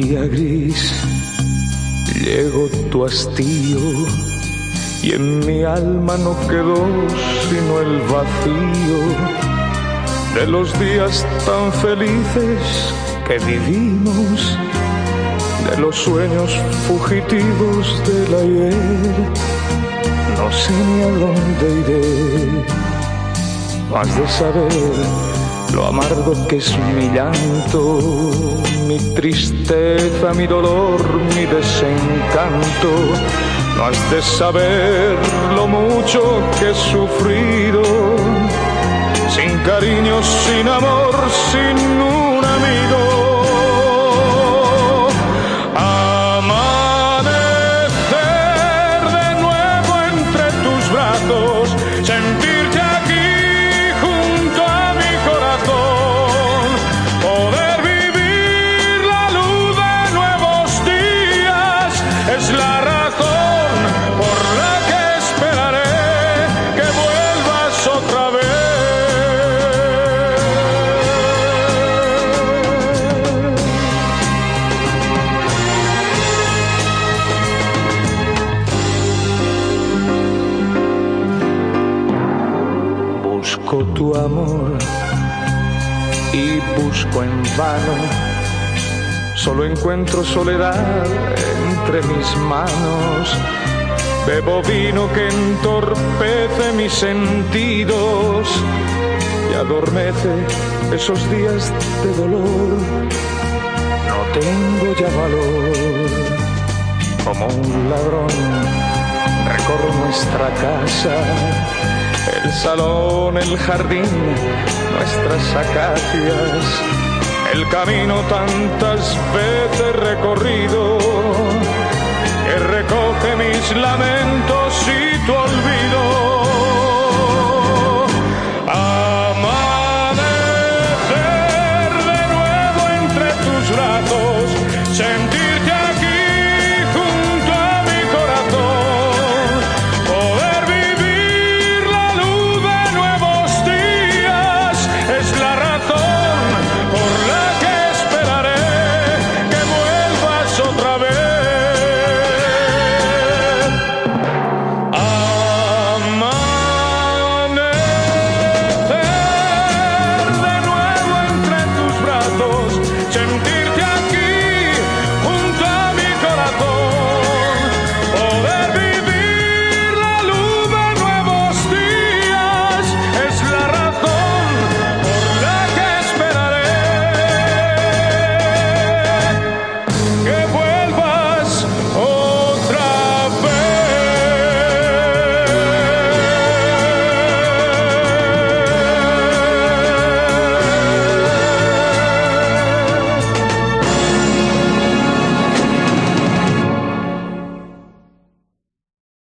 día gris llegó tu hastío y en mi alma no quedó sino el vacío de los días tan felices que vivimos, de los sueños fugitivos del ayer. No sé ni a dónde iré, has de saber lo amargo que es mi llanto, mi tristeza, mi dolor, mi desencanto. No has de saber lo mucho que he sufrido, sin cariño, sin amor, sin un amigo. Amanecer de nuevo entre tus brazos, Tu amor y busco en vano. Solo encuentro soledad entre mis manos. Bebo vino que entorpece mis sentidos y adormece esos días de dolor. No tengo ya valor como un ladrón recorro nuestra casa, el salón, el jardín, nuestras acacias, el camino tantas veces recorrido, que recoge mis lamentos y tu olvido. Amanecer de nuevo entre tus brazos, sentir